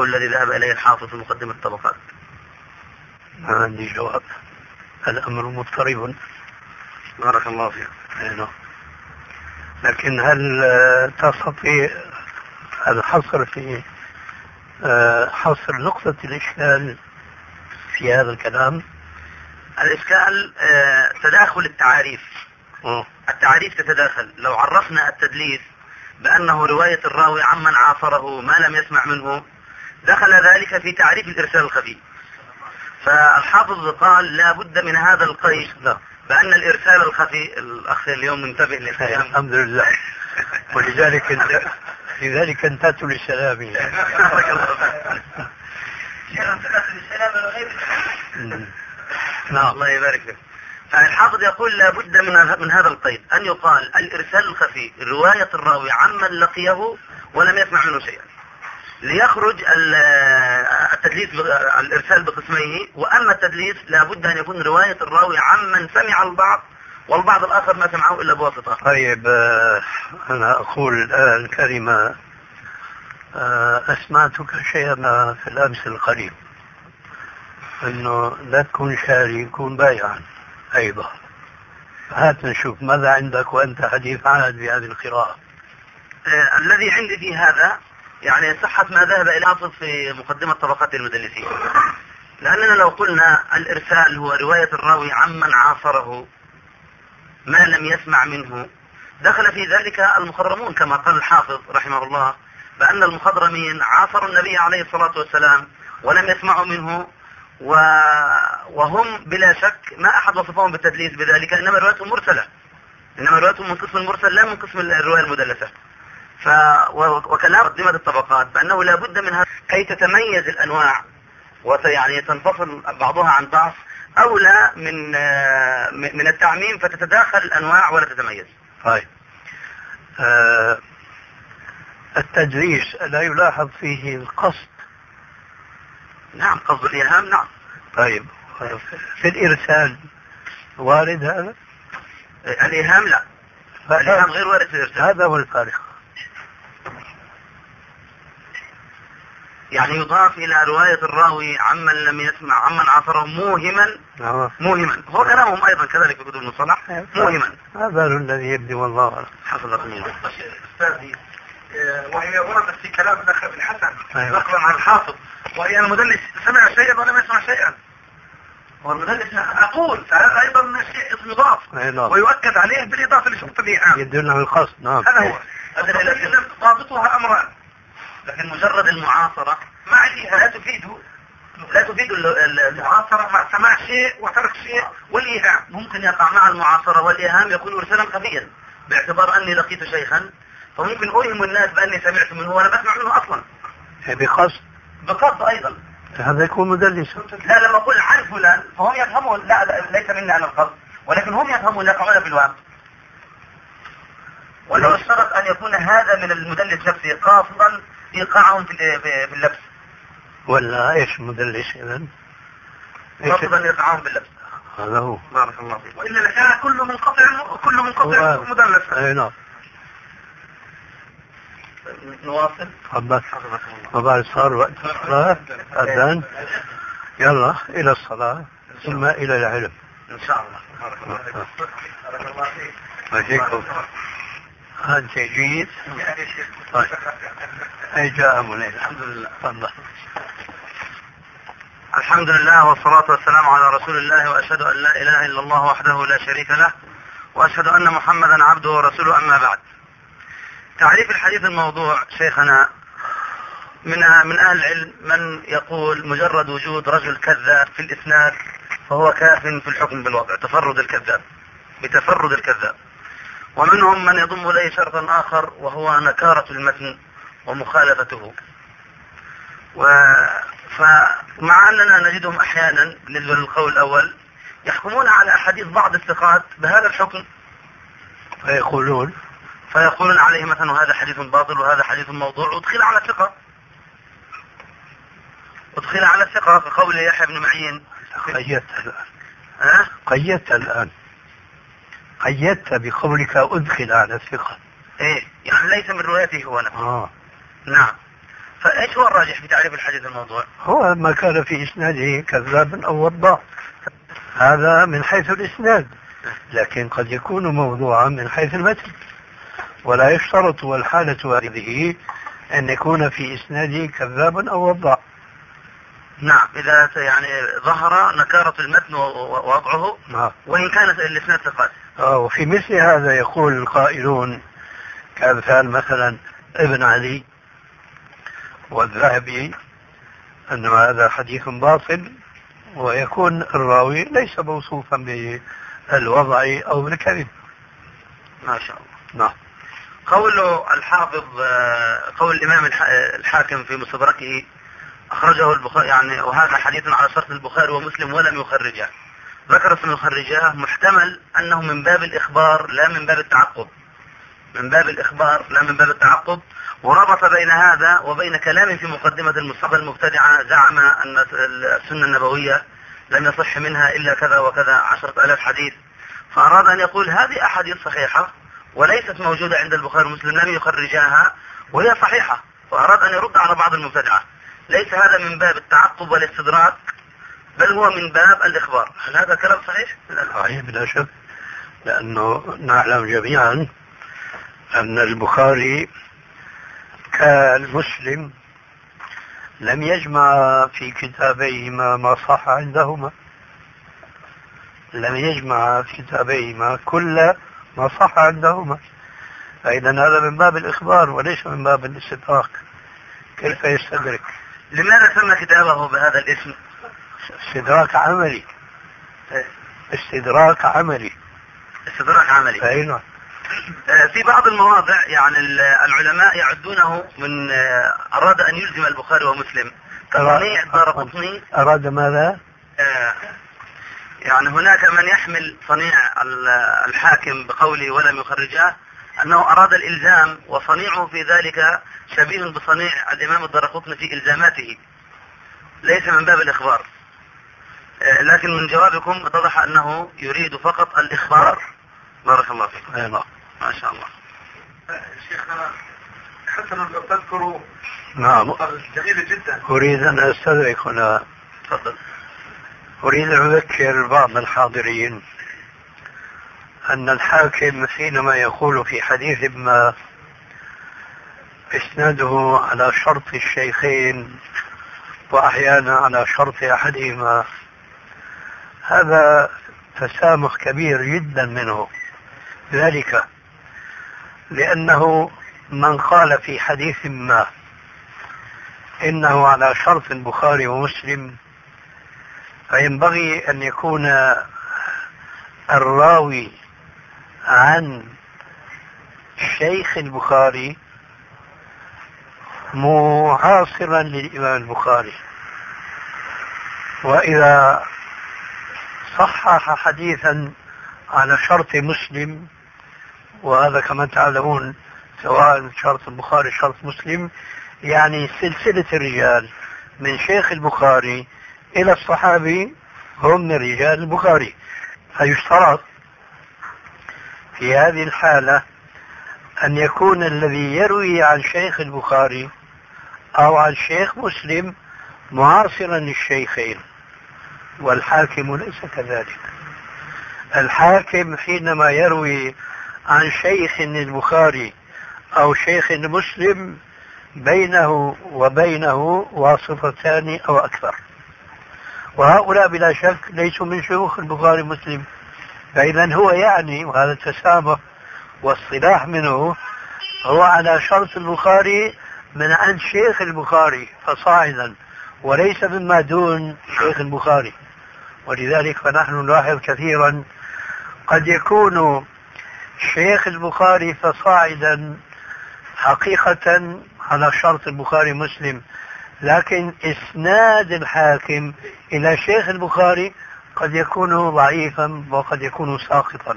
القول الذي ذهب إليه الحافظ في مقدمة الطبقات. ما عندي جواب. الأمر مضطرب. بارك الله فيك. نعم. لكن هل تستطيع الحصر في آه، حصر نقطة الإشكال في هذا الكلام؟ الإشكال آه، تداخل التعاريف. التعاريف تتداخل. لو عرفنا التدليس بأنه رواية الراوي عمن عاصره ما لم يسمع منه دخل ذلك في تعريف الإرسال الخفي فالحافظ قال لا بد من هذا القيد لا بأن الإرسال الخفي الأخ اليوم منتبه للكلام الحمد لله. ولذلك لذلك انتهت لسلامي نعم. الله يبارك فيك. فالحافظ يقول لا بد من من هذا القيد. أن يقال الإرسال الخفي رواية الراوي عمن لقيه ولم يسمع منه شيئا. ليخرج التدليس الإرسال بقسميه وأما التدليس لا بد أن يكون رواية الراوي عمن سمع البعض والبعض الآخر ما سمعه إلا بواسطة. طيب آه، أنا أقول الان كلمه آه، أسمعتك شيئا في الأمس القريب إنه لا تكون شاري كون بايعا أيضا هات نشوف ماذا عندك وأنت حديث عهد بهذه القراءة. آه الذي عندي في هذا يعني صحة ما ذهب إلى حافظ في مقدمة طبقات المدلسين لأننا لو قلنا الإرسال هو رواية الراوي عمن عاصره ما لم يسمع منه دخل في ذلك المخضرمون كما قال الحافظ رحمه الله بأن المخضرمين عاصروا النبي عليه الصلاة والسلام ولم يسمعوا منه و... وهم بلا شك ما أحد وصفهم بالتدليس بذلك إنما روايتهم مرسلة. إنما روايتهم من قسم المرسل لا من قسم الرواية المدلسة. ف وكلام مقدمة الطبقات بأنه لا بد منها كي تتميز الأنواع ويعني تنفصل بعضها عن بعض أولى من من التعميم فتتداخل الأنواع ولا تتميز. طيب. آه التدريس لا يلاحظ فيه القصد. نعم قصد الإيهام نعم. طيب في الإرسال وارد هذا؟ الإيهام لا. الإيهام غير وارد في الإرسال. هذا هو الفارق. يعني يضاف إلى رواية الراوي عمن لم يسمع عمن عاصره موهما آه. موهما. هو كلامهم أيضا كذلك في كتب المصطلح موهما. هذا الذي يبدو والله أعلم. حفظكم الله. أستاذي وهي وردت في كلام ابن حسن نقلا عن الحافظ وهي المدلس سمع شيئا ولم يسمع شيئا. والمدلس أقول فهذا أيضا شيء يضاف ويؤكد عليه بالإضافة لشرط يدل على القصد نعم. هذا هو. هذا ضابطها أمران لكن مجرد المعاصرة مع الإيهام لا تفيد لا تفيد المعاصرة مع سماع شيء وترك شيء والإيهام. ممكن يقع مع المعاصرة والإيهام يكون إرسالا خفيا باعتبار أني لقيت شيخا فممكن أوهم الناس بأني سمعت منه وأنا بسمع منه أصلا. بقصد؟ بقصد أيضا. هذا يكون مدلس. لا لما أقول عن فلان فهم يفهمون. لا, ليس مني أنا القصد. ولكن هم يفهمون يقعون في الوهم ولو اشترط أن يكون هذا من المدلس نفسه قاصدا ايقاعهم في في اللبس. ولا إيش مدلس إذا؟ قصدا ايقاعهم باللبس. هذا هو. بارك الله فيك. والا لكان كل منقطع كل منقطع مدلس. أي نعم. نواصل. تفضل. وبعد صار وقت. الصلاة أذان يلا إلى الصلاة. ثم إلى العلم. إن شاء الله. بارك الله فيك. بارك الله فيك هذا شيء جيد طيب أي جاء الحمد لله. تفضل. الحمد لله والصلاة والسلام على رسول الله وأشهد أن لا إله إلا الله وحده لا شريك له وأشهد أن محمدا عبده ورسوله أما بعد. تعريف الحديث الموضوع شيخنا من من أهل العلم من يقول مجرد وجود رجل كذاب في الإسناد فهو كاف في الحكم بالوضع تفرد الكذاب. بتفرد الكذاب. ومنهم من يضم إليه شرطا آخر وهو نكارة المتن ومخالفته. و فمع أننا نجدهم أحيانا بالنسبة للقول الأول يحكمون على أحاديث بعض الثقات بهذا الحكم. فيقولون. فيقولون عليه مثلا هذا حديث باطل وهذا حديث موضوع ادخل على ثقة ادخل على ثقة كقول يحيى بن معين. قيدت الآن. ها؟ قيدت الآن. قيدت بقولك أدخل على الثقة. إيه يعني ليس من روايته هو نفسه. آه. نعم. فإيش هو الراجح في تعريف الحديث الموضوع؟ هو ما كان في إسناده كذاب أو وضاع هذا من حيث الإسناد. لكن قد يكون موضوعا من حيث المتن. ولا يشترط والحالة هذه أن يكون في إسناده كذاب أو وضاع نعم. إذا يعني ظهر نكارة المتن ووضعه نعم. وإن كانت الإسناد ثقات. وفي مثل هذا يقول القائلون كأمثال مثلا ابن علي والذهبي أن هذا حديث باطل ويكون الراوي ليس موصوفا بالوضع أو بالكذب. ما شاء الله. نعم. قول الحافظ قول الإمام الحاكم في مستدركه أخرجه البخاري يعني وهذا حديث على شرط البخاري ومسلم ولم يخرجه. ذكر اسم يخرجاه محتمل أنه من باب الإخبار لا من باب التعقب. من باب الإخبار لا من باب التعقب. وربط بين هذا وبين كلام في مقدمة المصطفى المبتدعة زعم أن السنة النبوية لم يصح منها إلا كذا وكذا عشرة ألاف حديث. فأراد أن يقول هذه أحاديث صحيحة وليست موجودة عند البخاري ومسلم لم يخرجاها وهي صحيحة. فأراد أن يرد على بعض المبتدعة. ليس هذا من باب التعقب والاستدراك بل هو من باب الإخبار. هل هذا كلام صحيح؟ صحيح بلا شك. لأنه نعلم جميعا أن البخاري كالمسلم لم يجمع في كتابيهما ما صح عندهما. لم يجمع في كتابيهما كل ما صح عندهما. فإذا هذا من باب الإخبار وليس من باب الاستدراك كيف يستدرك؟ لماذا سمى كتابه بهذا الاسم؟ استدراك عملي. استدراك عملي. استدراك عملي. أي نعم. آه، في بعض المواضع يعني العلماء يعدونه من آه، أراد أن يلزم البخاري ومسلم. كصنيع الدار قطني. أراد ماذا؟ آه، يعني هناك من يحمل صنيع الحاكم بقوله ولم يخرجاه أنه أراد الإلزام وصنيعه في ذلك شبيه بصنيع الإمام الدرقطني في إلزاماته. ليس من باب الإخبار. لكن من جوابكم اتضح أنه يريد فقط الإخبار. بارك الله فيكم أي نعم. ما شاء الله. شيخنا حتى لو تذكروا نعم. جميلة جدا. أريد أن أستدرك هنا. تفضل. أريد أن أذكر بعض الحاضرين أن الحاكم حينما يقول في حديث ما إسناده على شرط الشيخين وأحيانا على شرط أحدهما هذا تسامح كبير جدا منه. ذلك لأنه من قال في حديث ما إنه على شرط البخاري ومسلم فينبغي أن يكون الراوي عن شيخ البخاري معاصرا للإمام البخاري. وإذا صحح حديثا على شرط مسلم وهذا كما تعلمون سواء شرط البخاري شرط مسلم يعني سلسلة الرجال من شيخ البخاري إلى الصحابي هم من رجال البخاري. فيشترط في هذه الحالة أن يكون الذي يروي عن شيخ البخاري أو عن شيخ مسلم معاصرا للشيخين. والحاكم ليس كذلك. الحاكم حينما يروي عن شيخ البخاري أو شيخ مسلم بينه وبينه واسطتان أو أكثر. وهؤلاء بلا شك ليسوا من شيوخ البخاري مسلم فإذا هو يعني وهذا التسامح والصلاح منه هو على شرط البخاري من عند شيخ البخاري فصاعدا وليس مما دون شيخ البخاري. ولذلك فنحن نلاحظ كثيرا قد يكون شيخ البخاري فصاعدا حقيقة على شرط البخاري مسلم لكن إسناد الحاكم إلى شيخ البخاري قد يكون ضعيفا وقد يكون ساقطا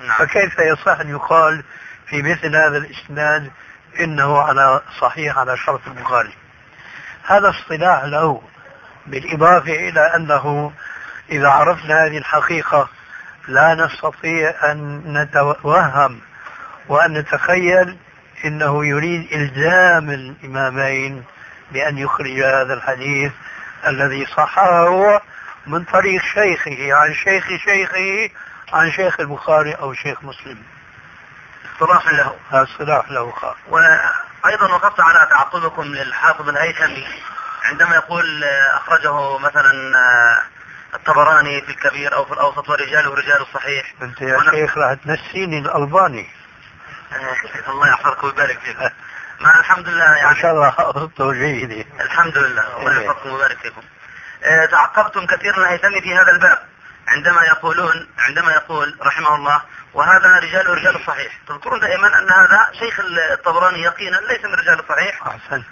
نعم. فكيف يصح أن يقال في مثل هذا الإسناد إنه على صحيح على شرط البخاري هذا اصطلاح له بالإضافة إلى أنه إذا عرفنا هذه الحقيقة لا نستطيع أن نتوهم وأن نتخيل أنه يريد إلزام الإمامين بأن يخرج هذا الحديث الذي صححه من طريق شيخه عن شيخ شيخه عن شيخ البخاري أو شيخ مسلم. اصطلاح له. هذا اصطلاح له خاص. وأيضا وقفت على تعقبكم للحافظ الهيثمي عندما يقول أخرجه مثلا الطبراني في الكبير أو في الأوسط ورجاله رجال الصحيح أنت يا شيخ راح تنسيني الألباني. الله يحفظك ويبارك فيك. ما الحمد لله يعني ما شاء الله خطته جيدة الحمد لله. الله يحفظكم ويبارك فيكم. آه، تعقبتم كثيرا الهيثمي في هذا الباب. عندما يقولون عندما يقول رحمه الله وهذا رجال رجال الصحيح تذكرون دائما أن هذا شيخ الطبراني يقينا ليس من رجال الصحيح احسن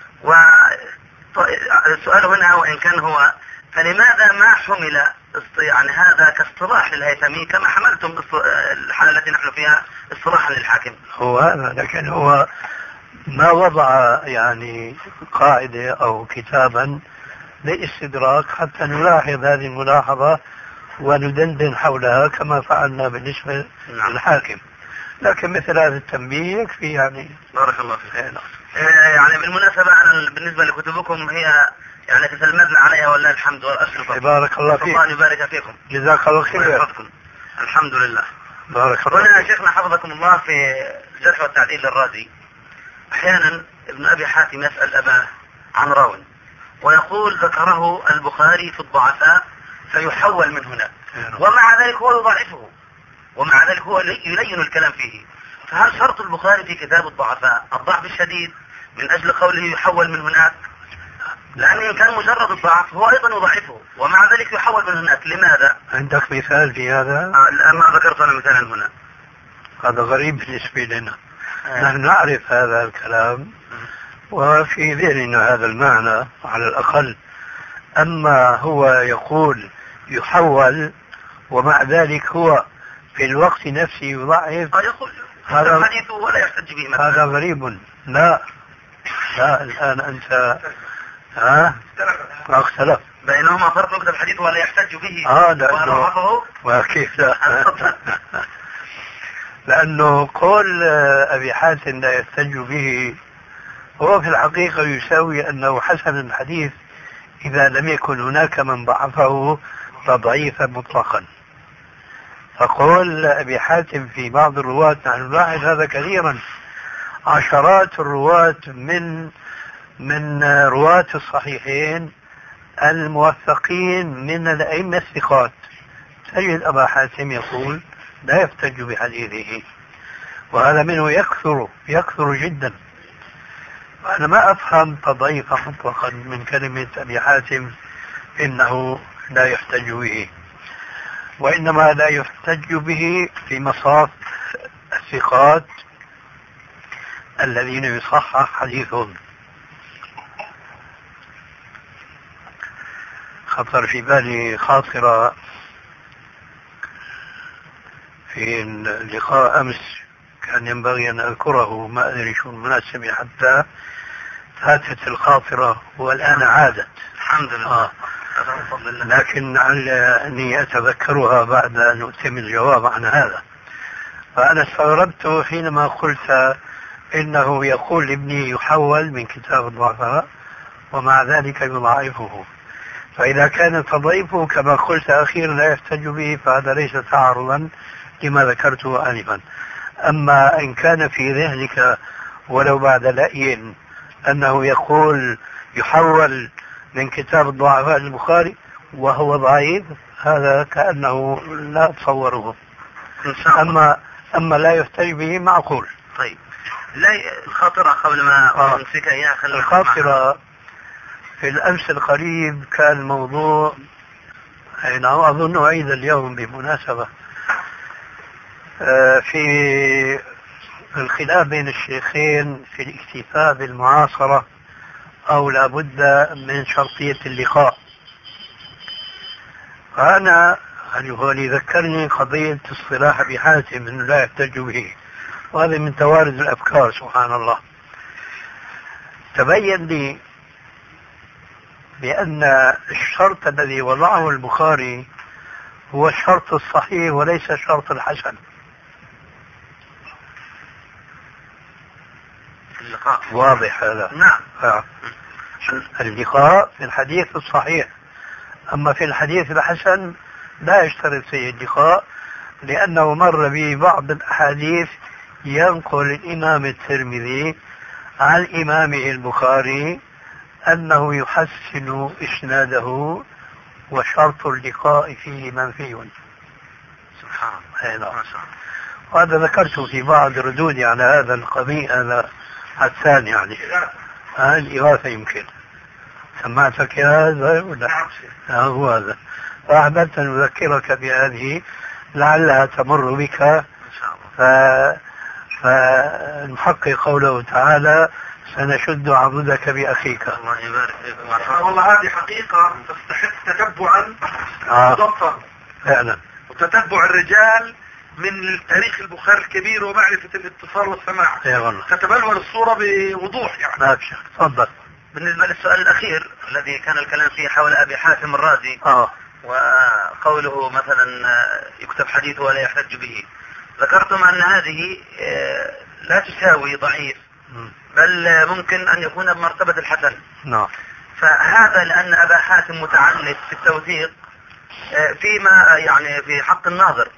والسؤال هنا وان كان هو فلماذا ما حمل يعني هذا كاصطلاح للهيثمي كما حملتم الحالة التي نحن فيها اصطلاحا للحاكم هو هذا لكن هو ما وضع يعني قاعدة أو كتابا لاستدراك حتى نلاحظ هذه الملاحظة وندندن حولها كما فعلنا بالنسبة نعم. للحاكم لكن مثل هذا التنبيه يكفي يعني بارك الله فيك نعم. يعني بالمناسبة أنا بالنسبة لكتبكم هي يعني تسلمتنا عليها والله الحمد والأشرف بارك الله فيك. الله يبارك فيكم. جزاك الله خير. الحمد لله. بارك الله هنا شيخنا حفظكم الله في الجرح والتعديل للرازي. أحيانا ابن أبي حاتم يسأل أباه عن راو ويقول ذكره البخاري في الضعفاء فيحول من هنا. ومع ذلك هو يضعفه. ومع ذلك هو يلين الكلام فيه. فهل شرط البخاري في كتاب الضعفاء الضعف الشديد من أجل قوله يحول من هناك؟ لأنه إن كان مجرد الضعف هو أيضا يضعفه. ومع ذلك يحول من هناك لماذا؟ عندك مثال في هذا؟ آه ما ذكرت أنا مثالا هنا. هذا غريب بالنسبة لنا. آه. نحن نعرف هذا الكلام وفي ذهننا هذا المعنى على الأقل. أما هو يقول يحول ومع ذلك هو في الوقت نفسه يضعف آه هذا الحديث ولا يحتج به مثلا. هذا غريب. لا لا الآن أنت ها؟ اختلف. بينهما فرق يكتب الحديث ولا يحتج به آه لأنه وكيف لا. لأنه قول أبي حاتم لا يحتج به هو في الحقيقة يساوي أنه حسن الحديث إذا لم يكن هناك من ضعفه تضعيفا مطلقا. فقول أبي حاتم في بعض الرواة نحن نلاحظ هذا كثيرا عشرات الرواة من من رواة الصحيحين الموثقين من الأئمة الثقات. تجد أبا حاتم يقول لا يحتج بحديثه. وهذا منه يكثر يكثر جدا. وأنا ما أفهم تضعيفا مطلقا من كلمة أبي حاتم إنه لا يحتج به. وإنما لا يحتج به في مصاف الثقات الذين يصحح حديثهم. خطر في بالي خاطرة في اللقاء أمس كان ينبغي أن أذكره ما أدري شو المناسبة حتى فاتت الخاطرة والآن عادت. الحمد لله. آه. لكن لعلني أتذكرها بعد أن أتم الجواب عن هذا. فأنا استغربت حينما قلت إنه يقول لابني يحول من كتاب الضعفاء ومع ذلك يضاعفه فإذا كان تضعيفه كما قلت أخيرا لا يحتج به فهذا ليس تعارضا لما ذكرته آنفا. أما إن كان في ذهنك ولو بعد لأي أنه يقول يحول من كتاب الضعفاء البخاري وهو ضعيف هذا كأنه لا أتصوره أما أما لا يحتج به معقول. طيب. لا الخاطرة قبل ما آه. أمسك إياها الخاطرة في الأمس القريب كان موضوع أين أظن أعيد اليوم بمناسبة آه، في الخلاف بين الشيخين في الاكتفاء بالمعاصرة أو لابد من شرطية اللقاء. فأنا هو اللي ذكرني قضية اصطلاح أبي حاتم أنه لا يحتج به وهذا من توارد الأفكار سبحان الله. تبين لي بأن الشرط الذي وضعه البخاري هو الشرط الصحيح وليس الشرط الحسن. اللقاء. واضح هذا. نعم. آه. اللقاء في الحديث الصحيح. أما في الحديث الحسن لا يشترط فيه اللقاء لأنه مر به بعض الأحاديث ينقل الإمام الترمذي عن إمامه البخاري أنه يحسن إسناده وشرط اللقاء فيه منفي. سبحان الله. نعم. وهذا ذكرته في بعض ردودي على هذا القضية هذا الثاني يعني. آه الإغاثة يمكن. سمعتك هذا ولا؟ نعم. آه هو هذا. فأحببت أن أذكرك بهذه لعلها تمر بك. إن شاء الله. فنحقق قوله تعالى سنشد عضدك بأخيك. الله يبارك فيك. والله هذه حقيقة تستحق تتبعا آه. ضبطا فعلا. وتتبع الرجال من تاريخ البخاري الكبير ومعرفة الاتصال والسماع. والله. تتبلور الصورة بوضوح يعني. ما في شك تفضل. بالنسبة للسؤال الأخير الذي كان الكلام فيه حول أبي حاتم الرازي آه. وقوله مثلا يكتب حديثه ولا يحتج به. ذكرتم أن هذه آه، لا تساوي ضعيف. بل ممكن أن يكون بمرتبة الحسن. نعم. فهذا لأن أبا حاتم متعنت في التوثيق آه، فيما يعني في حق الناظر.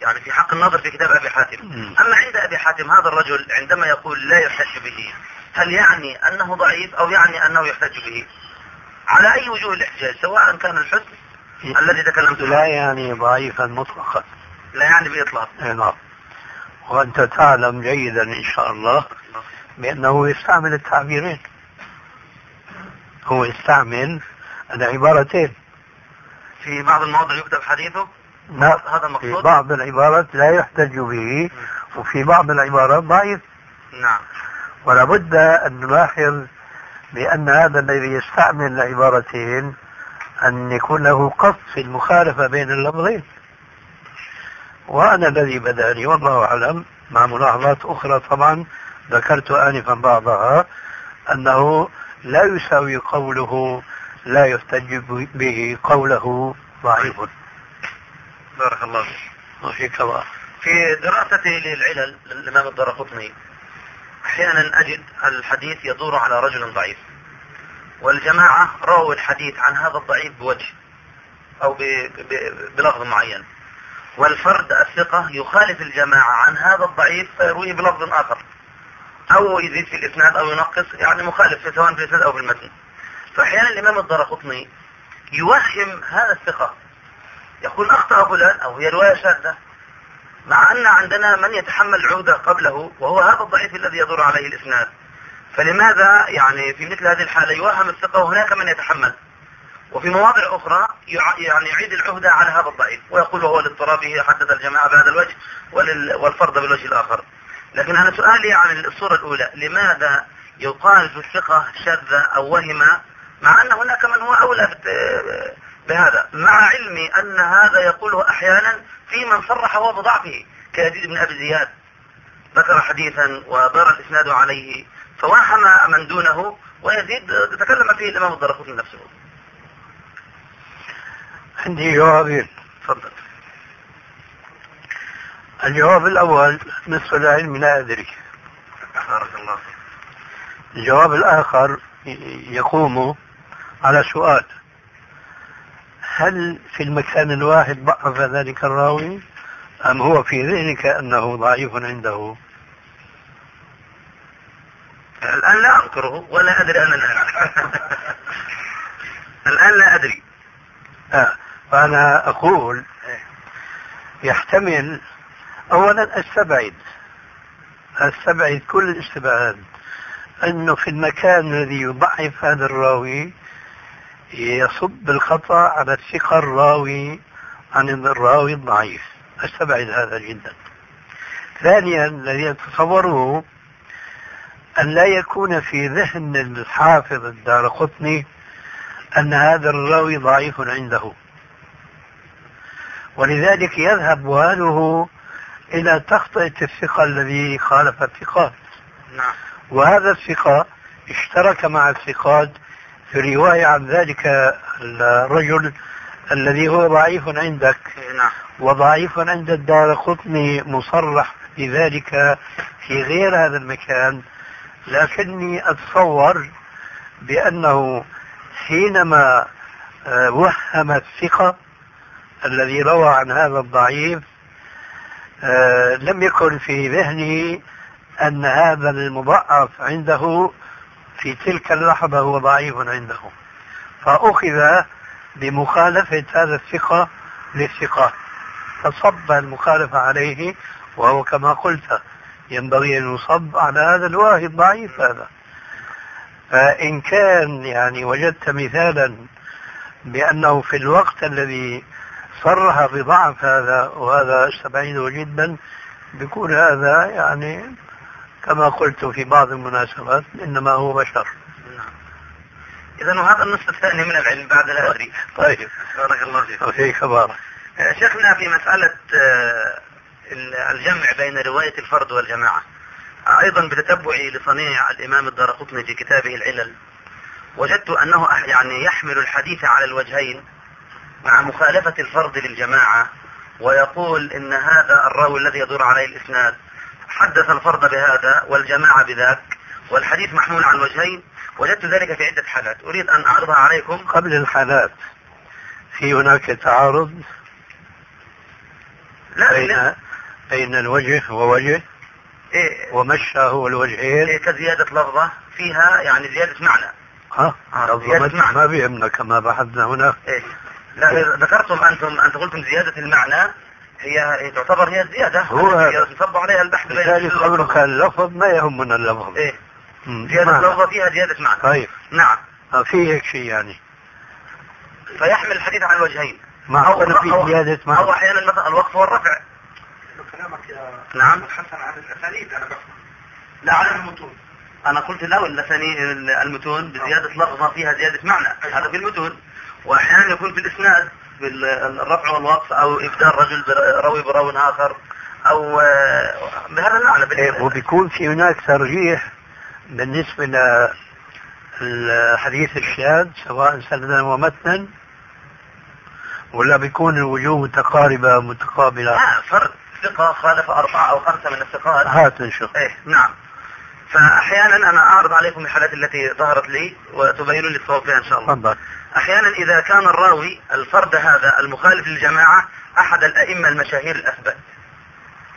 يعني في حق الناظر في كتاب أبي حاتم. أما عند أبي حاتم هذا الرجل عندما يقول لا يحتج به هل يعني أنه ضعيف أو يعني أنه يحتج به؟ على أي وجوه الإحتجاج؟ سواء كان الحسن الذي تكلمت لا يعني ضعيفا مطلقا. لا يعني بإطلاق. اي نعم. وأنت تعلم جيدا إن شاء الله. بأنه يستعمل التعبيرين. هو يستعمل العبارتين. في بعض المواضع يكتب حديثه. لا هذا في المقصود بعض العبارات لا يحتج به وفي بعض العبارات ضعيف. نعم. ولا بد أن نلاحظ بأن هذا الذي يستعمل العبارتين أن يكون له قصد في المخالفة بين اللفظين. وأنا الذي بدأني والله أعلم مع ملاحظات أخرى طبعا ذكرت آنفا بعضها أنه لا يساوي قوله لا يحتج به قوله ضعيف. بارك الله فيك. وفيك الله. في دراستي للعلل للإمام الدرقطني أحيانا أجد الحديث يدور على رجل ضعيف والجماعة رووا الحديث عن هذا الضعيف بوجه أو. بلفظ معين والفرد الثقة يخالف الجماعة عن هذا الضعيف فيرويه بلفظ آخر. أو يزيد في الإسناد أو ينقص يعني مخالف سواء في الإسناد أو في المتن. فأحيانا الإمام الدرقطني يوهم هذا الثقة. يقول أخطأ فلان أو هي رواية شاذة مع أن عندنا من يتحمل عودة قبله وهو هذا الضعيف الذي يدور عليه الإسناد. فلماذا يعني في مثل هذه الحالة يوهم الثقة وهناك من يتحمل؟ وفي مواضع أخرى يع- يعني يعيد العهدة على هذا الضعيف. ويقول وهو لاضطرابه حدث الجماعة بهذا الوجه والفرد بالوجه الآخر. لكن أنا سؤالي عن الصورة الأولى لماذا يقال في الثقة شذ أو وهم مع أن هناك من هو أولى بهذا؟ مع علمي أن هذا يقوله أحيانا في من صرح هو بضعفه كيزيد بن أبي زياد. ذكر حديثا ودار الإسناد عليه فوهم من دونه ويزيد تكلم فيه الإمام الدرقطني نفسه. عندي جوابين تفضل. الجواب الأول نصف العلم لا أدري بارك الله فيك. الجواب الآخر يقوم على سؤال. هل في المكان الواحد ضعف ذلك الراوي؟ أم هو في ذهنك أنه ضعيف عنده؟ الآن لا أذكره ولا أدري أنا الآن. الآن لا أدري. آه. فأنا أقول يحتمل أولا استبعد استبعد كل الاستبعاد أنه في المكان الذي يضعف هذا الراوي يصب الخطأ على الثقة الراوي عن الراوي الضعيف استبعد هذا جدا. ثانيا الذي أتصوره أن لا يكون في ذهن الحافظ الدار قطني أن هذا الراوي ضعيف عنده. ولذلك يذهب باله إلى تخطئة الثقة الذي خالف الثقات نعم. وهذا الثقة اشترك مع الثقات في رواية عن ذلك الرجل الذي هو ضعيف عندك. نعم. وضعيف عند الدار قطني مصرح بذلك في غير هذا المكان. لكني أتصور بأنه حينما آه، وهم الثقة الذي روى عن هذا الضعيف لم يكن في ذهنه أن هذا المضعف عنده في تلك اللحظة هو ضعيف عنده. فأخذ بمخالفة هذا الثقة للثقات فصب المخالفة عليه وهو كما قلت ينبغي أن يصب على هذا الواهي الضعيف هذا. فإن كان يعني وجدت مثالا بأنه في الوقت الذي صرح بضعف هذا وهذا استبعده جدا بيكون هذا يعني كما قلت في بعض المناسبات إنما هو بشر. نعم. إذا وهذا النصف الثاني من العلم بعد لا أدري طيب. بارك الله فيك. وفيك بارك. آه، شيخنا في مسألة آه، الجمع بين رواية الفرد والجماعة أيضا بتتبعي لصنيع الإمام الدارقطني في كتابه العلل وجدت أنه يعني يحمل الحديث على الوجهين مع مخالفة الفرد للجماعة ويقول إن هذا الراوي الذي يدور عليه الإسناد حدث الفرد بهذا والجماعة بذاك والحديث محمول على الوجهين وجدت ذلك في عدة حالات. أريد أن أعرضها عليكم. قبل الحالات في هناك تعارض لا بين لا. بين الوجه ووجه؟ إيه. ومشى هو الوجهين؟ إيه كزيادة لفظة فيها يعني زيادة معنى. ها؟ آه، زيادة معنى. ما بيهمنا كما بحثنا هنا. إيه. ذكرتم أنتم أنت قلتم زيادة المعنى هي تعتبر هي الزيادة هو هي يصب عليها البحث بين لذلك قبلك اللفظ ما يهمنا اللفظ. إيه. زيادة. لفظة فيها زيادة معنى. طيب. نعم. آه، في هيك شيء يعني. فيحمل الحديث على الوجهين. مع أو, في أو, زيادة أو معنى أحيانا مثلا الوقف والرفع. كلامك يا نعم. حسن عن الأسانيد أنا بفهم. لا عن المتون. أنا قلت له اللساني المتون بزيادة لفظة فيها زيادة معنى. هذا في المتون. وأحيانا يكون في الإسناد في الرفع والوقف أو إبدال رجل روي براو آخر أو آه، بهذا المعنى إيه، وبيكون في هناك ترجيح بالنسبة للحديث الشاذ سواء سندا ومتنا ولا بيكون الوجوه متقاربة متقابلة؟ آه فرد ثقة خالف أربعة أو خمسة من الثقات. هات نشوف إيه نعم. فأحيانا أنا أعرض عليكم الحالات التي ظهرت لي وتبينون لي الصواب فيها إن شاء الله. تفضل. أحيانا إذا كان الراوي الفرد هذا المخالف للجماعة أحد الأئمة المشاهير الأثبات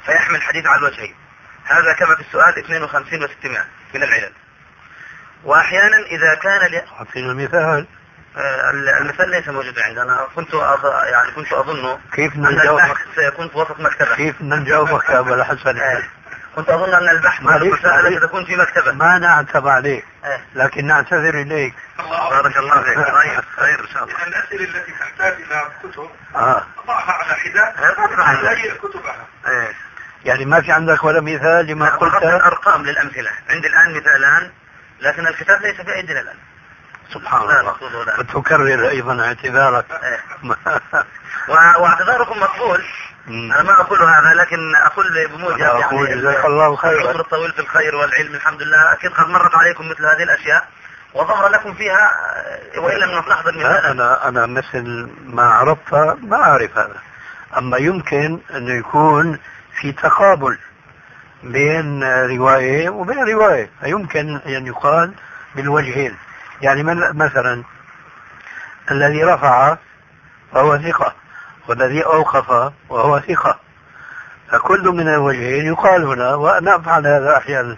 فيحمل الحديث على الوجهين. هذا كما في السؤال 52 و600 من العلل وأحيانا إذا كان ل... أعطينا مثال آه، المثال ليس موجودا عندنا كنت أظ... يعني كنت أظن كيف البحث سيكون في وسط مكتبة. كيف نجاوبك يا أبو الحسن. كنت أظن أن البحث معلش، والمسألة معلش. ستكون في مكتبة. ما نعتب عليك آه. لكن نعتذر إليك. بارك الله فيك. خير خير الله إذا الأسئلة التي تحتاج إلى كتب آه. ضعها على حداء طبعاً. تلاقي كتبها. إيه. يعني ما في عندك ولا مثال لما قلت؟ الأرقام للأمثلة. عندي الآن مثالان لكن الكتاب ليس في أيدينا الآن سبحان لا الله. مقصود ولا وتكرر أيضا اعتذارك إيه. واعتذاركم مقبول. أنا ما أقول هذا لكن أقول بموجب أقول جزاك الله خيرا. العمر الطويل في الخير والعلم الحمد لله. أكيد قد مرت عليكم مثل هذه الأشياء. وظهر لكم فيها نستحضر من لا هذا أنا أنا مثل ما عرفت ما أعرف هذا. أما يمكن أن يكون في تقابل بين رواية وبين رواية فيمكن أن يقال بالوجهين. يعني من- مثلا الذي رفع فهو ثقة والذي أوقف وهو ثقة. فكل من الوجهين يقال هنا وأنا أفعل هذا أحيانا.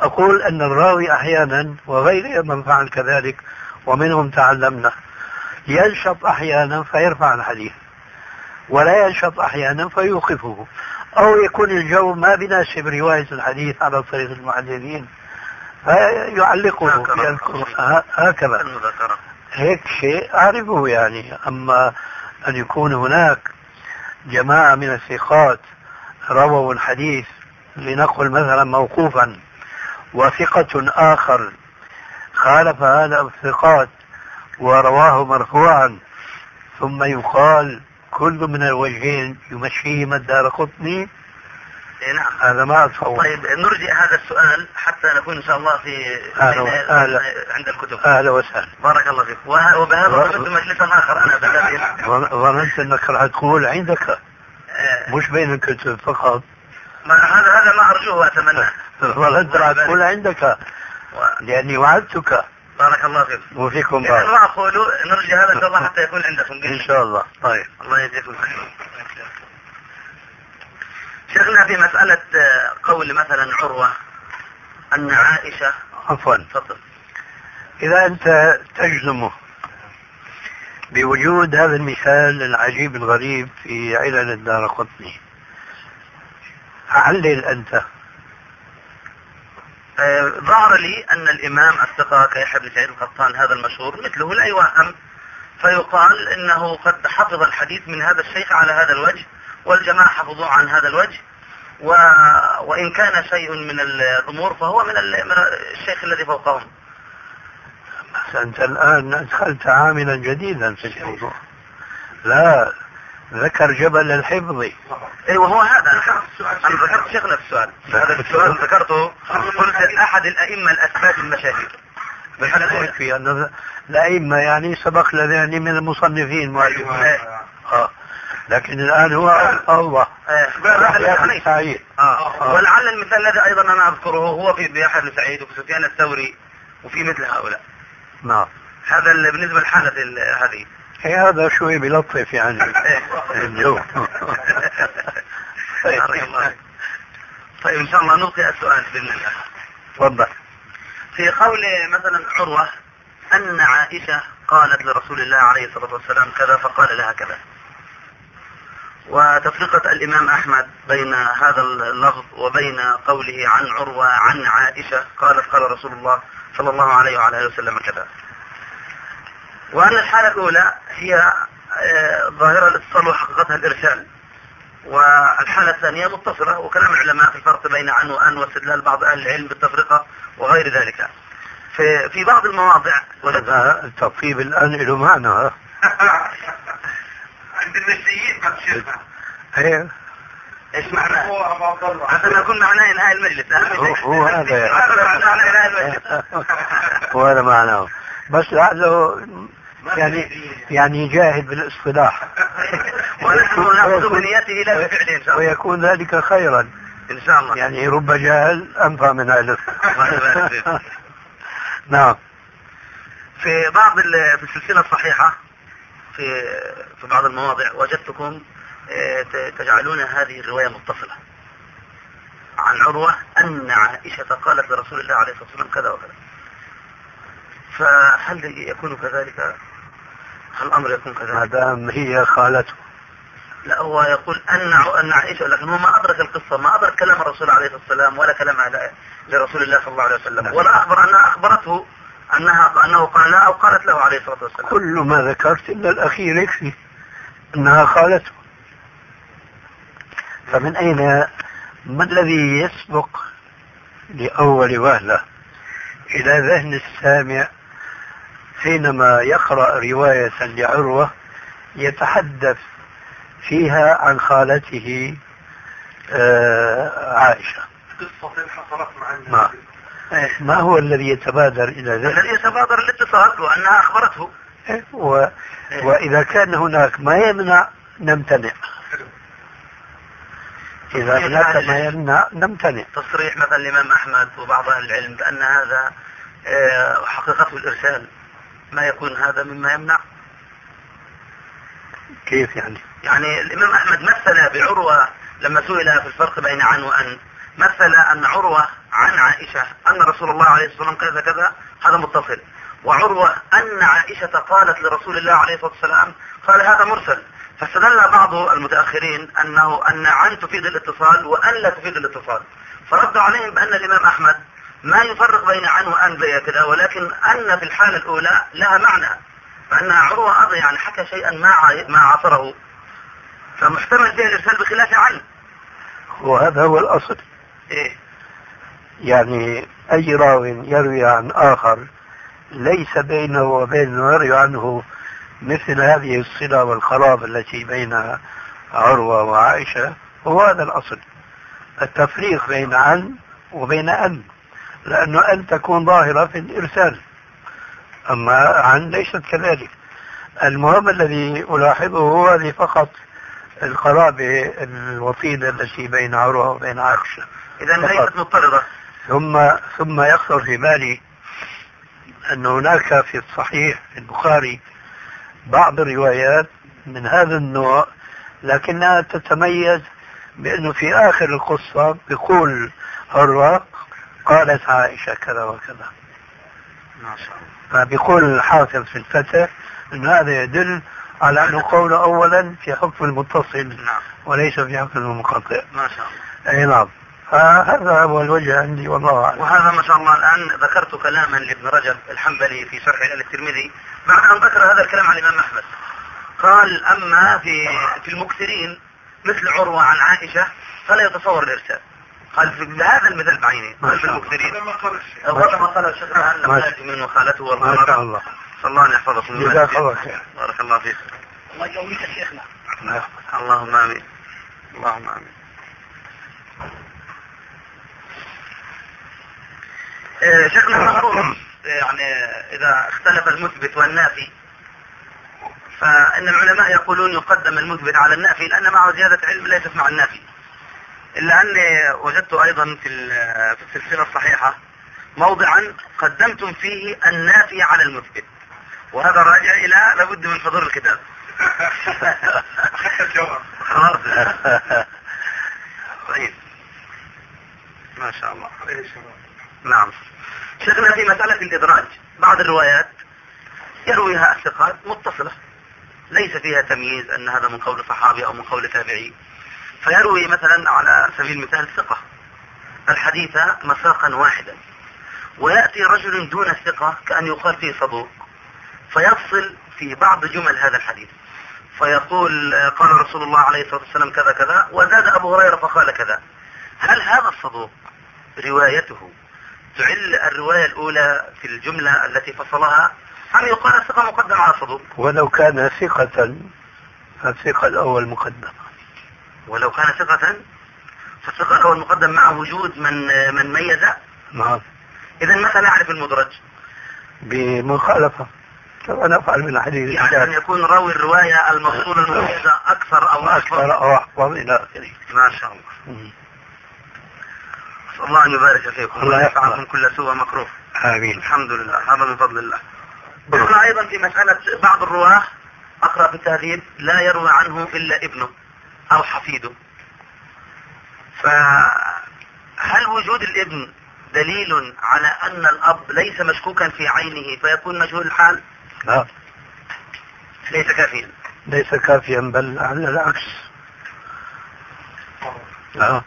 أقول أن الراوي أحيانا وغيره من فعل كذلك ومنهم تعلمنا ينشط أحيانا فيرفع الحديث ولا ينشط أحيانا فيوقفه أو يكون الجو ما بناسب رواية الحديث على طريق المحدثين فيعلقه هكذا. هكذا. هيك شيء أعرفه يعني. أما أن يكون هناك جماعة من الثقات رووا الحديث لنقل مثلا موقوفا وثقة آخر. خالف هذا الثقات ورواه مرفوعا. ثم يقال كل من الوجهين يمشيهما الدار قطني. إيه نعم. هذا ما أتصور طيب نرجئ هذا السؤال حتى نكون إن شاء الله في أهلا وسهلا. عند الكتب. أهلا وسهلا. بارك الله فيك. وبهذا ظننت مجلسا آخر أنا ظننت أنك راح تقول عندك. آه، مش بين الكتب فقط. ما هذا هذا ما أرجوه وأتمناه راح تقول عندك. و- لأني وعدتك. بارك الله فيك. وفيكم بارك. ما أقول نرجع هذا إن شاء الله حتى يكون عندكم. إن شاء الله. طيب. الله يجزيكم خير. شيخنا في مسألة آه، قول مثلا عروة أن عائشة عفوا. تفضل. إذا أنت تجزم بوجود هذا المثال العجيب الغريب في علل الدار قطني علل أنت؟ ظهر لي أن الإمام الثقة كيحيى بن سعيد القطان هذا المشهور مثله لا يوهم. فيقال إنه قد حفظ الحديث من هذا الشيخ على هذا الوجه والجماعة حفظوه عن هذا الوجه. و... وإن كان شيء من الأمور فهو من, ال... من الشيخ الذي فوقهم. أنت الآن أدخلت عاملا جديدا في الموضوع. لا. ذكر جبل الحفظ. اي وهو هذا أنا ذكرت شيخنا في السؤال هذا السؤال ذكرته قلت احد الأئمة الاثبات المشاهير. أن الأئمة يعني سبق لنا يعني من المصنفين مؤلفين إيه. آه. لكن الآن هو الله إيه. سعيد. آه. ولعل المثال الذي أيضا أنا أذكره هو في بيحيى بن سعيد وفي سفيان الثوري وفي مثل هؤلاء. نعم. هذا ال- بالنسبة للحاله ال- هذه. هذا شوي بلطف يعني. إيه. الجو فيك. طيب إن شاء الله نلقي السؤال بإذن الله. تفضل. في قول مثلا عروة أن عائشة قالت لرسول الله عليه الصلاة والسلام كذا فقال لها كذا. وتفرقة الإمام أحمد بين هذا اللفظ وبين قوله عن عروة عن عائشة قالت قال رسول الله صلى الله عليه وعلى آله وسلم كذا. وأن الحالة الأولى هي آه، ظاهرة الاتصال وحقيقتها الإرسال. والحالة الثانية متصلة وكلام العلماء في الفرق بين عن وأن واستدلال بعض أهل العلم بالتفرقة وغير ذلك. في, في بعض المواضع هذا التطيب الآن له معنى. عند النسيين قد شفنا. إيه. إيش معناه؟ الله. عشان نكون معناه إنهاء المجلس هو- شيء هو هذا معناه. بس لعله يعني يعني جاهد بالاصطلاح. ونحن نأخذ بنيته لا بفعله إن شاء الله. ويكون ذلك خيرا. إن شاء الله. يعني رب جاهل أنفع من فيك. نعم. في بعض في السلسلة الصحيحة في في بعض المواضع وجدتكم آه، تجعلون هذه الرواية متصلة. عن عروة أن عائشة قالت لرسول الله عليه الصلاة والسلام كذا وكذا. فهل يكون كذلك؟ هل الأمر يكون ما كذلك؟ دام هي خالته. لا هو يقول أن أن عائشة لكن هو ما أدرك القصة ما أدرك كلام الرسول عليه الصلاة والسلام ولا كلام على- لرسول الله صلى الله عليه وسلم. ولا أخبر أنها أخبرته أنها أنه قال لها أو قالت له عليه الصلاة والسلام. كل ما ذكرت إلا الأخير يكفي أنها خالته. فمن أين ما الذي يسبق لأول وهلة؟ إلى ذهن السامع حينما يقرأ رواية لعروة يتحدث فيها عن خالته آه، عائشة. قصة حصلت مع نعم. ما هو الذي يتبادر إلى ذهن الذي يتبادر الاتصال وأنها أخبرته. إيه، و... وإذا كان هناك ما يمنع نمتنع. إذا هناك ما يمنع نمتنع. تصريح مثلا الإمام أحمد وبعض أهل العلم بأن هذا آه، حقيقته الإرسال. ما يكون هذا مما يمنع؟ كيف يعني؟ يعني الإمام أحمد مثل بعروة لما سئل في الفرق بين عن وأن. مثل أن عروة عن عائشة أن رسول الله عليه الصلاة والسلام كذا كذا هذا متصل. وعروة أن عائشة قالت لرسول الله عليه الصلاة والسلام قال هذا مرسل. فاستدل بعض المتأخرين أنه أن عن تفيد الاتصال وأن لا تفيد الاتصال. فردوا عليهم بأن الإمام أحمد ما يفرق بين عن وأن زي كذا ولكن أن في الحالة الأولى لها معنى فأن عروة أضي يعني حكى شيئا ما ما عاصره. فمحتمل فيه الإرسال بخلاف عن وهذا هو الأصل. إيه. يعني أي راو يروي عن آخر ليس بينه وبين يروي عنه مثل هذه الصلة والقرابة التي بين عروة وعائشة. هو هذا الأصل. التفريق بين عن وبين أن. لأنه أن تكون ظاهرة في الإرسال. أما عن ليست كذلك. المهم الذي ألاحظه هو هذه فقط القرابة الوطيدة التي بين عروة وبين عائشة. إذا. ليست مضطردة. ثم ثم يخطر في بالي أن هناك في الصحيح في البخاري بعض الروايات من هذا النوع لكنها تتميز بأنه في آخر القصة بيقول الراق قالت عائشة كذا وكذا. ما شاء الله فبيقول الحافظ في الفتح أن هذا يدل على أنه قول أولا في حكم المتصل نعم وليس في حكم المنقطع ما شاء الله أي نعم. فهذا هو الوجه عندي والله أعلم. وهذا ما شاء الله الآن ذكرت كلاما لابن رجب الحنبلي في شرح الترمذي بعد أن ذكر هذا الكلام عن الإمام أحمد. قال أما في في المكثرين مثل عروة عن عائشة فلا يتصور الإرسال. قال في هذا المثال بعينه قال في المكثرين هذا ما قال الشيخ. وهذا ما قال الشيخ أن ما شاء الله. صلى الله أن يحفظكم جزاك الله خير. بارك الله فيك. الله يقويك يا شيخنا. الله يحفظك. اللهم آمين. اللهم آمين. آه، شيخنا معروف يعني إذا اختلف المثبت والنافي فإن العلماء يقولون يقدم المثبت على النافي لأن معه زيادة علم ليست مع النافي. إلا أني وجدت أيضا في في السلسلة الصحيحة موضعا قدمتم فيه النافي على المثبت. وهذا راجع إلى لابد من حضور الكتاب. خلاص. طيب. ما شاء الله. نعم. شيخنا في مسألة الإدراج بعض الروايات يرويها الثقات متصلة. ليس فيها تمييز أن هذا من قول صحابي أو من قول تابعي. فيروي مثلا على سبيل المثال ثقة. الحديث مساقا واحدا. ويأتي رجل دون الثقة كأن يقال فيه صدوق. فيفصل في بعض جمل هذا الحديث. فيقول قال رسول الله عليه الصلاة والسلام كذا كذا وزاد أبو هريرة فقال كذا. هل هذا الصدوق روايته تعل الرواية الأولى في الجملة التي فصلها؟ أم يقال الثقة مقدم على الصدوق ولو كان ثقة فالثقة الأول مقدم ولو كان ثقة فالثقة الأول مقدم مع وجود من من ميز. نعم. إذا متى نعرف المدرج؟ بمخالفة. كما نفعل من حديث يعني أن يكون راوي الرواية المفصولة المميزة أكثر أو أكثر أو أحفظ إلى آخره. ما شاء الله. أسأل الله أن يبارك فيكم الله. عنكم كل سوء مكروه. آمين. الحمد لله. هذا من فضل الله. هنا أيضا في مسألة بعض الرواة أقرأ في التهذيب لا يروي عنه إلا ابنه. أو حفيده. فهل وجود الابن دليل على أن الأب ليس مشكوكا في عينه فيكون مجهول الحال؟ لا. ليس كافيا. ليس كافيا بل على العكس. لا.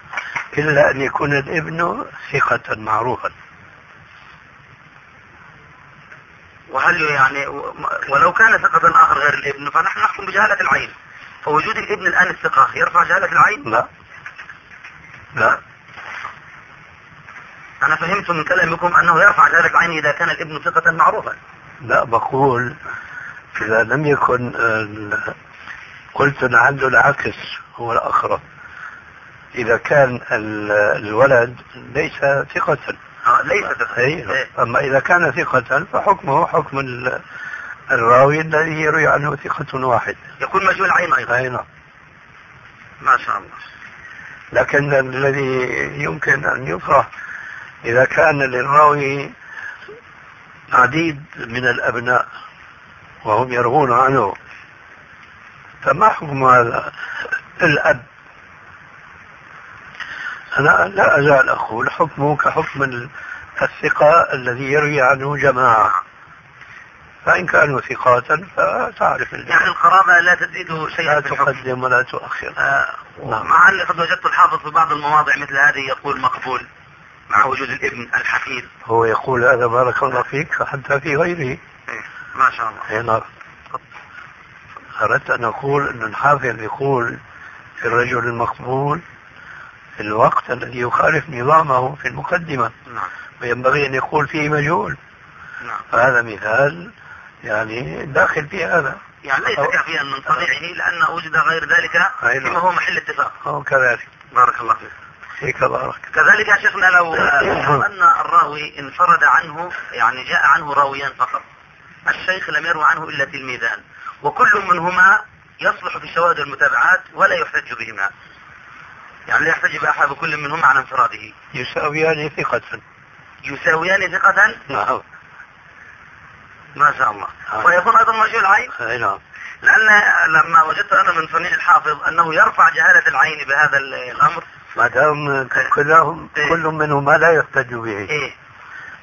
إلا أن يكون الابن ثقة معروفا. وهل يعني ولو كان ثقة آخر غير الابن فنحن نحكم بجهالة العين. فوجود الابن الآن الثقة يرفع جهالة العين؟ لا. لا. أنا فهمت من كلامكم أنه يرفع جهالة العين إذا كان الابن ثقة معروفا. لا بقول إذا لم يكن قلت لعله العكس هو الأقرب. إذا كان ال- الولد ليس ثقة. آه، ليس ثقة. إيه. أما إذا كان ثقة فحكمه حكم ال- الراوي الذي يروي عنه ثقة واحد. يكون مجهول العين أيضا أي نعم. ما شاء الله. لكن الذي يمكن أن يفرح إذا كان للراوي عديد من الأبناء وهم يروون عنه فما حكم هذا؟ الأب. أنا لا أزال أقول حكمه كحكم ال- الثقة الذي يروي عنه جماعة. فإن كانوا ثقات فتعرف يعني الجماعة القرابة لا تزيد لا شيئا الحكم. تقدم ولا تؤخر. آه، نعم. مع قد وجدت الحافظ في بعض المواضع مثل هذه يقول مقبول مع وجود الابن الحفيد. هو يقول هذا بارك الله فيك حتى في غيره. إيه، ما شاء الله. هنا أردت أن أقول أن الحافظ يقول في الرجل المقبول في الوقت الذي يخالف نظامه في المقدمة. نعم. وينبغي أن يقول فيه مجهول. نعم. فهذا مثال يعني داخل في هذا. يعني ليس كافيا من طبيعه لأن وجد غير ذلك أي نعم. فيما هو محل اتفاق. أو كذلك. بارك الله فيك. فيك بارك كذلك يا شيخنا لو آه، أن الراوي انفرد عنه يعني جاء عنه راويا فقط. الشيخ لم يروى عنه إلا تلميذان وكل منهما يصلح في الشواهد والمتابعات ولا يحتج بهما. يعني لا يحتج بأحد كل منهما عن انفراده. يساويان ثقة. يساويان ثقة؟ نعم. ما شاء الله. ويكون أيضا مجهول العين أي نعم لأن لما وجدت أنا من صنيع الحافظ أنه يرفع جهالة العين بهذا الأمر ما دام كلهم إيه؟ كل منهما لا يحتج به إيه؟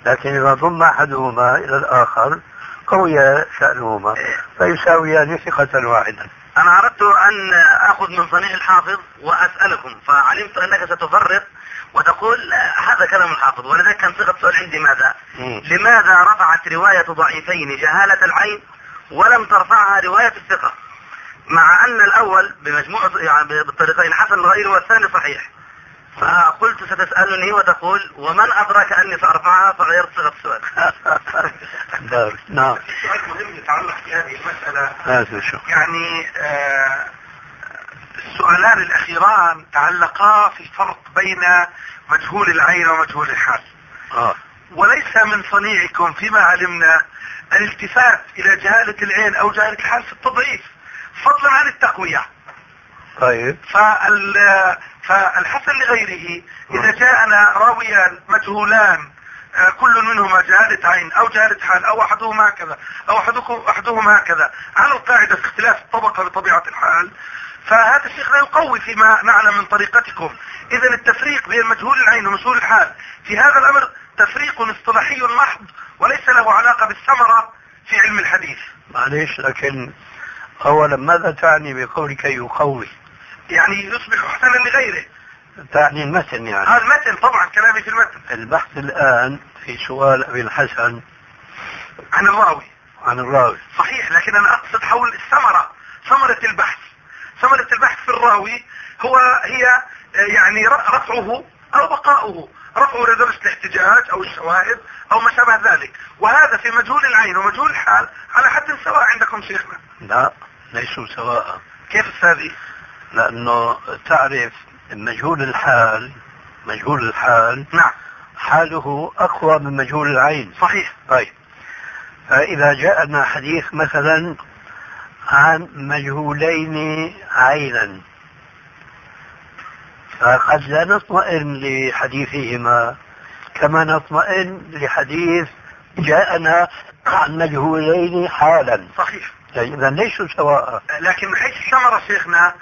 لكن إذا ضم أحدهما إلى الآخر قوي شأنهما إيه؟ فيساويان ثقة واحدة أنا أردت أن أخذ من صنيع الحافظ وأسألكم فعلمت أنك ستفرق وتقول هذا كلام الحافظ ولذلك كان صيغة السؤال عندي ماذا؟ مم. لماذا رفعت رواية ضعيفين جهالة العين ولم ترفعها رواية الثقة؟ مع أن الأول بمجموع يعني بالطريقين حسن الغير والثاني صحيح. فقلت ستسألني وتقول ومن أدرك أني سأرفعها فغيرت صيغة السؤال. نعم. سؤال مهم يتعلق بهذه المسألة. يعني آه السؤالان الأخيران تعلقا في الفرق بين مجهول العين ومجهول الحال. آه. وليس من صنيعكم فيما علمنا الالتفات إلى جهالة العين أو جهالة الحال في التضعيف فضلا عن التقوية. طيب. فال فالحسن لغيره إذا جاءنا راويان مجهولان آه، كل منهما جهالة عين أو جهالة حال أو أحدهما هكذا أو أحدهما هكذا على القاعدة في اختلاف الطبقة بطبيعة الحال فهذا الشيخ لا يقوي فيما نعلم من طريقتكم. إذا التفريق بين مجهول العين ومجهول الحال. في هذا الأمر تفريق اصطلاحي محض وليس له علاقة بالثمرة في علم الحديث. معليش لكن أولا ماذا تعني بقولك يقوي؟ يعني يصبح حسنا لغيره. تعني المتن يعني. هذا المتن طبعا كلامي في المتن. البحث الآن في سؤال أبي الحسن. عن الراوي. عن الراوي. صحيح لكن أنا أقصد حول الثمرة ثمرة البحث. ثمرة البحث في الراوي هو هي يعني رفعه أو بقاؤه رفعه لدرجة الاحتجاج أو الشواهد أو ما شابه ذلك. وهذا في مجهول العين ومجهول الحال على حد سواء عندكم شيخنا. لا ليسوا سواء. كيف أستاذي؟ لأنه تعرف مجهول الحال مجهول الحال نعم. حاله أقوى من مجهول العين. صحيح. طيب. فإذا جاءنا حديث مثلا عن مجهولين عينا. فقد لا نطمئن لحديثهما كما نطمئن لحديث جاءنا عن مجهولين حالا. صحيح. إذا ليسوا سواء؟ لكن من حيث الثمرة شيخنا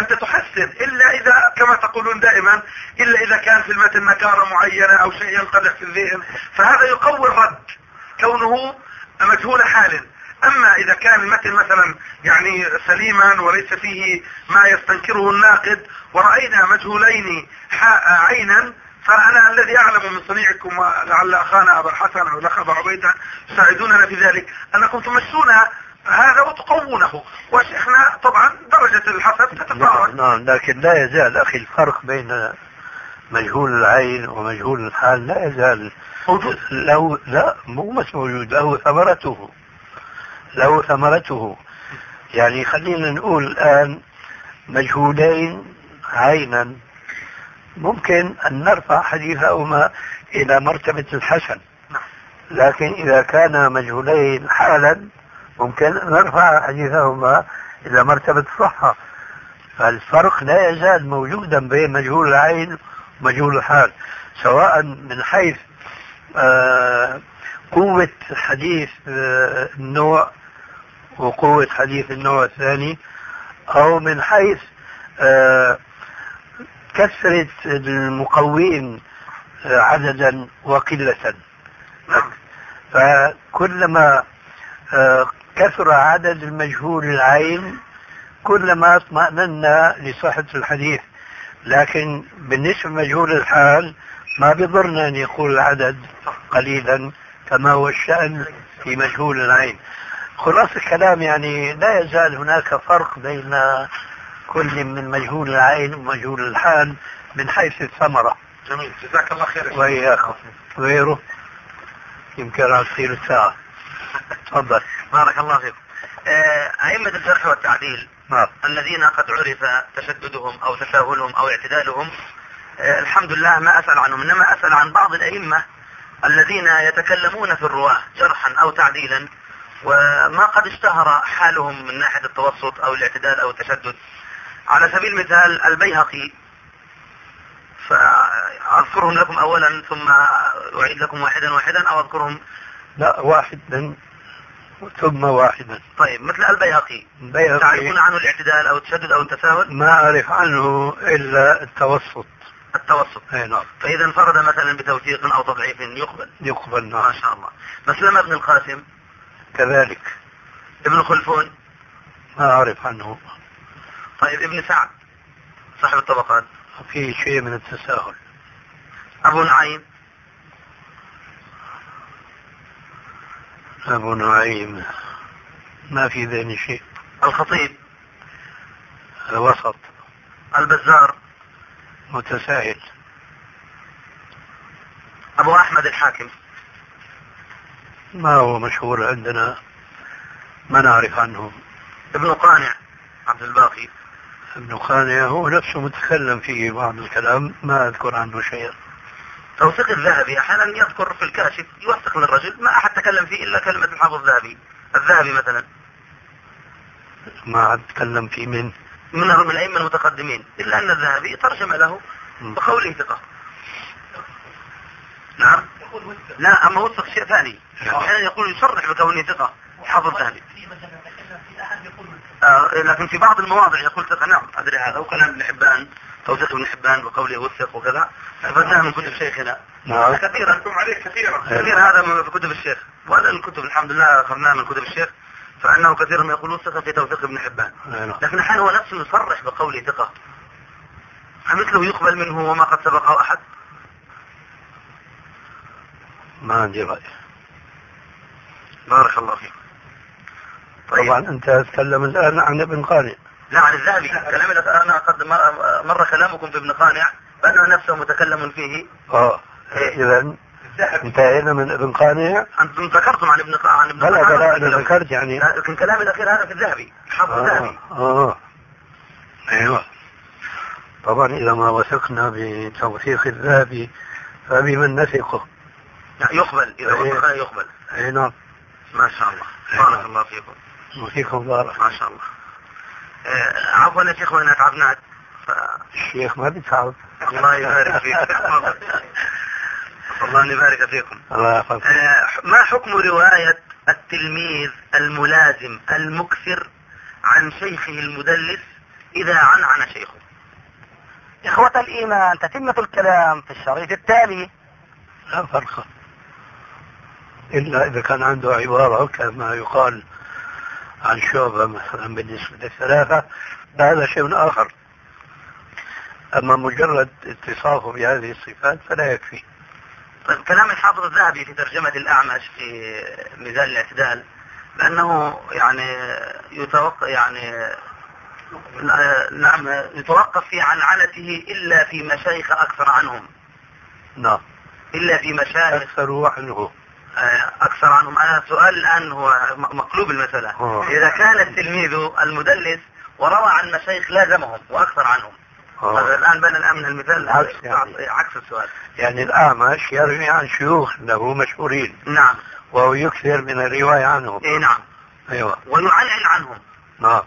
أنت تحسن إلا إذا كما تقولون دائما إلا إذا كان في المتن نكارة معينة أو شيء ينقدح في الذهن فهذا يقوي الرد كونه مجهول حال أما إذا كان المتن مثلا يعني سليما وليس فيه ما يستنكره الناقد ورأينا مجهولين عينا فأنا الذي أعلم من صنيعكم ولعل أخانا أبا الحسن أو الأخ أبا عبيدة يساعدوننا في ذلك أنكم تمشون هذا وتقوونه وشيخنا طبعا درجة الحسب تتفاوت. نعم, نعم لكن لا يزال أخي الفرق بين مجهول العين ومجهول الحال لا يزال موجود. له لا مو بس موجود له ثمرته. له ثمرته. يعني خلينا نقول الآن مجهولين عينا. ممكن أن نرفع حديثهما إلى مرتبة الحسن. لكن إذا كان مجهولين حالا ممكن نرفع حديثهما إلى مرتبة الصحة. فالفرق لا يزال موجودا بين مجهول العين ومجهول الحال سواء من حيث آه قوة حديث آه النوع وقوة حديث النوع الثاني أو من حيث آه كثرة المقوين آه، عددا وقلة. فكلما آه، كثر عدد المجهول العين كلما اطمأننا لصحة الحديث. لكن بالنسبة لمجهول الحال ما بضرنا أن يقول العدد قليلا كما هو الشأن في مجهول العين. خلاص الكلام يعني لا يزال هناك فرق بين كل من مجهول العين ومجهول الحال من حيث الثمرة. جميل. جزاك الله خير وإياكم. غيره؟ يمكن على تصير الساعة. تفضل. بارك الله فيكم. آه، أئمة الجرح والتعديل نعم. الذين قد عرف تشددهم أو تساهلهم أو اعتدالهم آه، الحمد لله ما أسأل عنهم إنما أسأل عن بعض الأئمة الذين يتكلمون في الرواة جرحا أو تعديلا وما قد اشتهر حالهم من ناحية التوسط أو الاعتدال أو التشدد. على سبيل المثال البيهقي فأذكرهم لكم أولا ثم أعيد لكم واحدا واحدا أو أذكرهم. لا واحدا ثم واحدا. طيب مثل البيهقي البيهقي تعرفون عنه الاعتدال أو التشدد أو التساهل؟ ما أعرف عنه إلا التوسط. التوسط. أي نعم. فإذا انفرد مثلا بتوثيق أو تضعيف يقبل. يقبل ما نعم شاء الله. مسلمة بن القاسم كذلك. ابن خلفون؟ ما أعرف عنه. طيب ابن سعد صاحب الطبقات. في شيء من التساهل. أبو نعيم؟ أبو نعيم. ما في ذهني شيء. الخطيب؟ وسط البزار؟ متساهل. أبو أحمد الحاكم. ما هو مشهور عندنا ما نعرف عنه. ابن قانع عبد الباقي. ابن خانية هو نفسه متكلم فيه بعض الكلام ما أذكر عنه شيئا. توثيق الذهبي أحيانا يذكر في الكاشف يوثق للرجل ما أحد تكلم فيه إلا كلمة الحافظ الذهبي. الذهبي مثلا. ما أتكلم فيه من؟ من من الأئمة المتقدمين. إلا أن الذهبي ترجم له بقوله ثقة. نعم. لا أما وثق شيء ثاني. أحيانا يقول يصرح بكونه ثقة. حافظ ذهبي آه لكن في بعض المواضع يقول ثقة. نعم أدري هذا. وكلام ابن حبان توثيق ابن حبان وقوله وثق وكذا. أخذناه من كتب شيخنا. نعم. كثيرا. عليه كثيرا. كثير هذا من كتب الشيخ. وهذا الكتب الحمد لله أخذناه من كتب الشيخ. فأنه كثير ما يقولون ثقة في توثيق ابن حبان. أي نعم. لكن أحيانا هو نفسه يصرح بقوله ثقة. فمثله يقبل منه وما قد سبقه أحد؟ ما عندي رأي. بارك الله فيك. طيب. طبعا أنت تتكلم الآن عن ابن قانع. لا عن الذهبي. كلامي لك أنا قد مر- كلامكم في ابن قانع. بأنه نفسه متكلم فيه. آه. إذا انتهينا من ابن قانع؟ أنتم ذكرتم عن ابن عن ابن بلى قانع. بلى أنا ذكرت يعني. لكن كلامي الأخير هذا في الذهبي. حافظ آه. الذهبي. آه. أيوة. طبعا إذا ما وثقنا بتوثيق الذهبي فبمن نثقه؟ يعني يقبل إذا إيه. وثقنا يقبل. أي نعم. ما شاء الله. إيه. بارك الله فيكم. وفيكم بارك. ما شاء الله. آه، عفوا يا شيخ وإن تعبناك. ف... الشيخ ما بيتعب الله يبارك فيك. الله أن يبارك فيكم. الله يحفظك. آه، ما حكم رواية التلميذ الملازم المكثر عن شيخه المدلس إذا عنعن شيخه؟ إخوة الإيمان تتمة الكلام في الشريط التالي. لا فرق. إلا إذا كان عنده عبارة كما يقال عن شعبة مثلا بالنسبة للثلاثة فهذا شيء آخر. أما مجرد اتصافه بهذه الصفات فلا يكفي. طيب كلام الحافظ الذهبي في ترجمة الأعمش في ميزان الاعتدال بأنه يعني يتوقع يعني نعم يتوقف في عنعنته إلا في مشايخ أكثر عنهم. نعم. إلا في مشايخ. أكثر عنه أكثر عنهم. أنا السؤال الآن هو مقلوب المسألة. آه. إذا كان التلميذ المدلس وروى عن مشايخ لازمهم وأكثر عنهم. آه. هذا الآن بنى الآن من المثال عكس يعني. عكس السؤال. يعني الأعمش يروي عن شيوخ له مشهورين. نعم. وهو يكثر من الرواية عنهم. إيه نعم. أيوة. ويعنعن عنهم. نعم.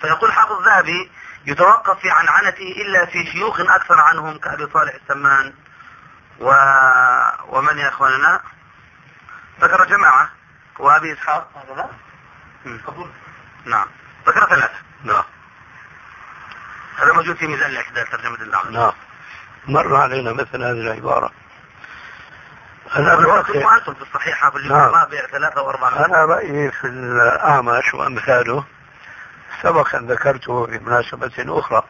فيقول حافظ الذهبي يتوقف في عنعنته إلا في شيوخ أكثر عنهم كأبي صالح السمان و... ومن يا أخواننا؟ ذكر جماعة وأبي إسحاق. هكذا نعم. ذكر ثلاثة. نعم. هذا موجود في ميزان الاعتدال ترجمة الأعمى نعم. مر علينا مثل هذه العبارة. أنا وأنتم في الصحيحة في نعم. الرابع ثلاثة وأربعة. أنا رأيي في الأعمش وأمثاله سبق أن ذكرته بمناسبة أخرى.